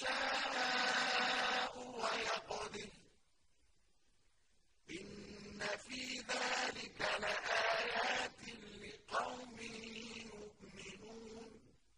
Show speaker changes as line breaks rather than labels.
شَاءَ